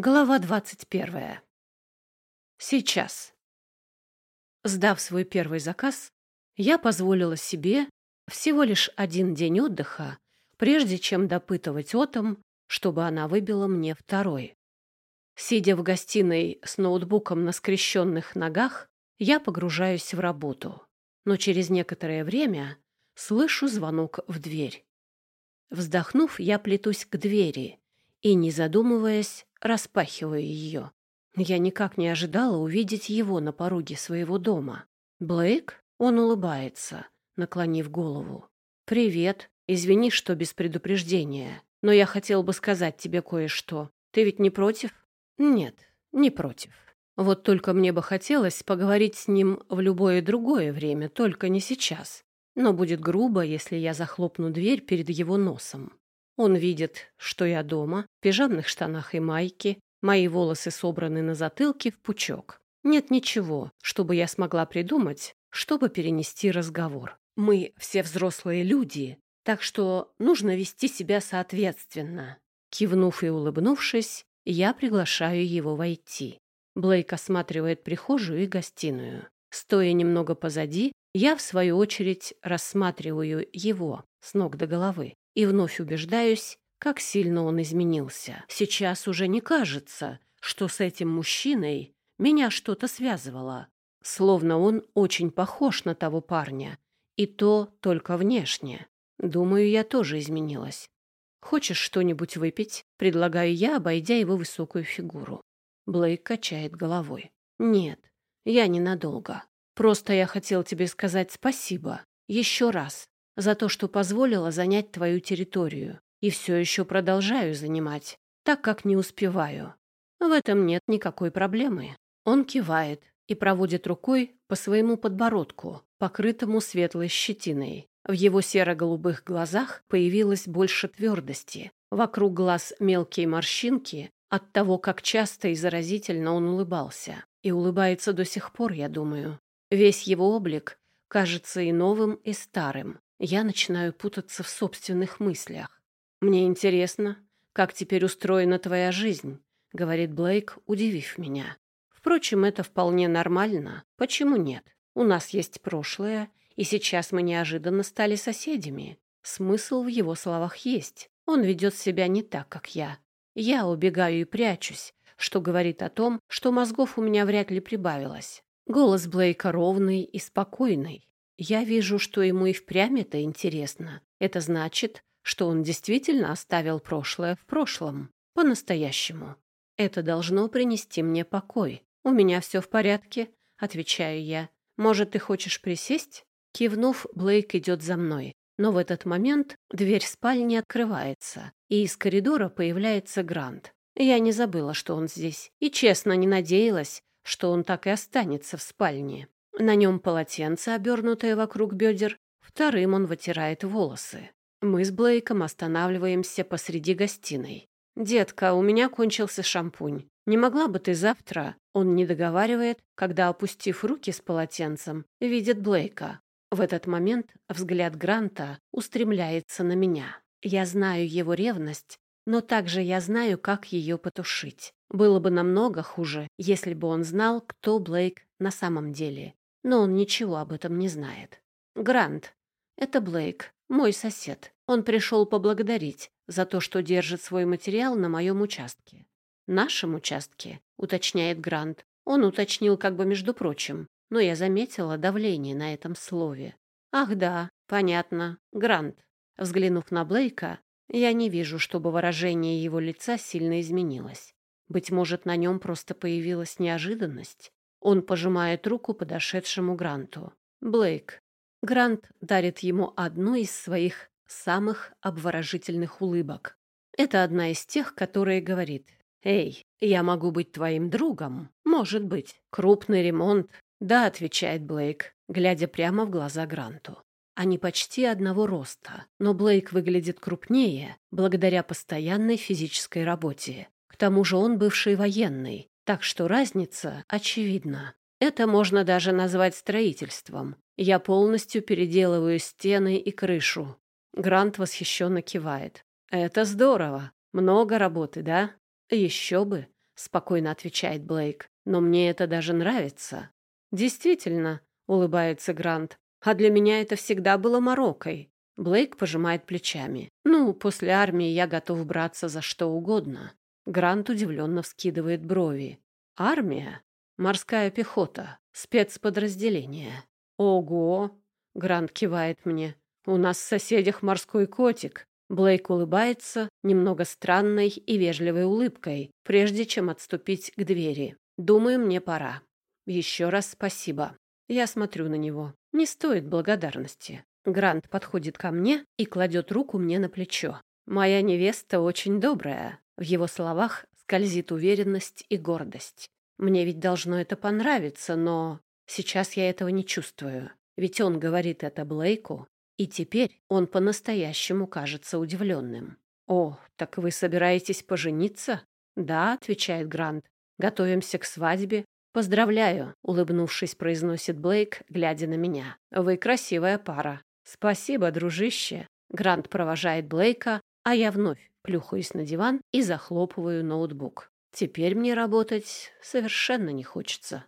Глава двадцать первая. Сейчас. Сдав свой первый заказ, я позволила себе всего лишь один день отдыха, прежде чем допытывать том, чтобы она выбила мне второй. Сидя в гостиной с ноутбуком на скрещенных ногах, я погружаюсь в работу, но через некоторое время слышу звонок в дверь. Вздохнув, я плетусь к двери и, не задумываясь, распахиваю ее. Я никак не ожидала увидеть его на пороге своего дома. Блейк? Он улыбается, наклонив голову. «Привет. Извини, что без предупреждения. Но я хотел бы сказать тебе кое-что. Ты ведь не против?» «Нет, не против. Вот только мне бы хотелось поговорить с ним в любое другое время, только не сейчас. Но будет грубо, если я захлопну дверь перед его носом. Он видит, что я дома, в пижамных штанах и майке, мои волосы собраны на затылке в пучок. Нет ничего, чтобы я смогла придумать, чтобы перенести разговор. Мы все взрослые люди, так что нужно вести себя соответственно. Кивнув и улыбнувшись, я приглашаю его войти. Блейк осматривает прихожую и гостиную. Стоя немного позади, я, в свою очередь, рассматриваю его с ног до головы и вновь убеждаюсь, как сильно он изменился. Сейчас уже не кажется, что с этим мужчиной меня что-то связывало. Словно он очень похож на того парня. И то только внешне. Думаю, я тоже изменилась. «Хочешь что-нибудь выпить?» — предлагаю я, обойдя его высокую фигуру. Блейк качает головой. «Нет, я ненадолго. Просто я хотел тебе сказать спасибо. Еще раз за то, что позволила занять твою территорию. И все еще продолжаю занимать, так как не успеваю. В этом нет никакой проблемы. Он кивает и проводит рукой по своему подбородку, покрытому светлой щетиной. В его серо-голубых глазах появилось больше твердости. Вокруг глаз мелкие морщинки от того, как часто и заразительно он улыбался. И улыбается до сих пор, я думаю. Весь его облик кажется и новым, и старым. Я начинаю путаться в собственных мыслях. «Мне интересно, как теперь устроена твоя жизнь», — говорит Блейк, удивив меня. «Впрочем, это вполне нормально. Почему нет? У нас есть прошлое, и сейчас мы неожиданно стали соседями. Смысл в его словах есть. Он ведет себя не так, как я. Я убегаю и прячусь, что говорит о том, что мозгов у меня вряд ли прибавилось. Голос Блейка ровный и спокойный. Я вижу, что ему и впрямь это интересно. Это значит, что он действительно оставил прошлое в прошлом. По-настоящему. Это должно принести мне покой. У меня все в порядке, отвечаю я. Может, ты хочешь присесть? Кивнув, Блейк идет за мной. Но в этот момент дверь спальни открывается, и из коридора появляется Грант. Я не забыла, что он здесь, и честно не надеялась, что он так и останется в спальне. На нем полотенце, обернутое вокруг бедер. Вторым он вытирает волосы. Мы с Блейком останавливаемся посреди гостиной. «Детка, у меня кончился шампунь. Не могла бы ты завтра?» Он не договаривает, когда, опустив руки с полотенцем, видит Блейка. В этот момент взгляд Гранта устремляется на меня. Я знаю его ревность, но также я знаю, как ее потушить. Было бы намного хуже, если бы он знал, кто Блейк на самом деле но он ничего об этом не знает. Грант. Это Блейк, мой сосед. Он пришел поблагодарить за то, что держит свой материал на моем участке. Нашем участке, уточняет Грант. Он уточнил как бы между прочим, но я заметила давление на этом слове. Ах да, понятно. Грант. Взглянув на Блейка, я не вижу, чтобы выражение его лица сильно изменилось. Быть может, на нем просто появилась неожиданность. Он пожимает руку подошедшему Гранту. Блейк. Грант дарит ему одну из своих самых обворожительных улыбок. Это одна из тех, которые говорит «Эй, я могу быть твоим другом?» «Может быть. Крупный ремонт?» «Да», — отвечает Блейк, глядя прямо в глаза Гранту. Они почти одного роста, но Блейк выглядит крупнее благодаря постоянной физической работе. К тому же он бывший военный, так что разница очевидна. Это можно даже назвать строительством. Я полностью переделываю стены и крышу. Грант восхищенно кивает. Это здорово. Много работы, да? Еще бы, спокойно отвечает Блейк. Но мне это даже нравится. Действительно, улыбается Грант. А для меня это всегда было морокой. Блейк пожимает плечами. Ну, после армии я готов браться за что угодно. Грант удивленно вскидывает брови. Армия? Морская пехота. Спецподразделение. Ого! Грант кивает мне. У нас в соседях морской котик. Блейк улыбается немного странной и вежливой улыбкой, прежде чем отступить к двери. Думаю, мне пора. Еще раз спасибо. Я смотрю на него. Не стоит благодарности. Грант подходит ко мне и кладет руку мне на плечо. Моя невеста очень добрая. В его словах скользит уверенность и гордость. Мне ведь должно это понравиться, но сейчас я этого не чувствую. Ведь он говорит это Блейку, и теперь он по-настоящему кажется удивленным. «О, так вы собираетесь пожениться?» «Да», — отвечает Грант. «Готовимся к свадьбе. «Поздравляю», — улыбнувшись, произносит Блейк, глядя на меня. «Вы красивая пара». «Спасибо, дружище». Грант провожает Блейка, а я вновь плюхаюсь на диван и захлопываю ноутбук. Теперь мне работать совершенно не хочется.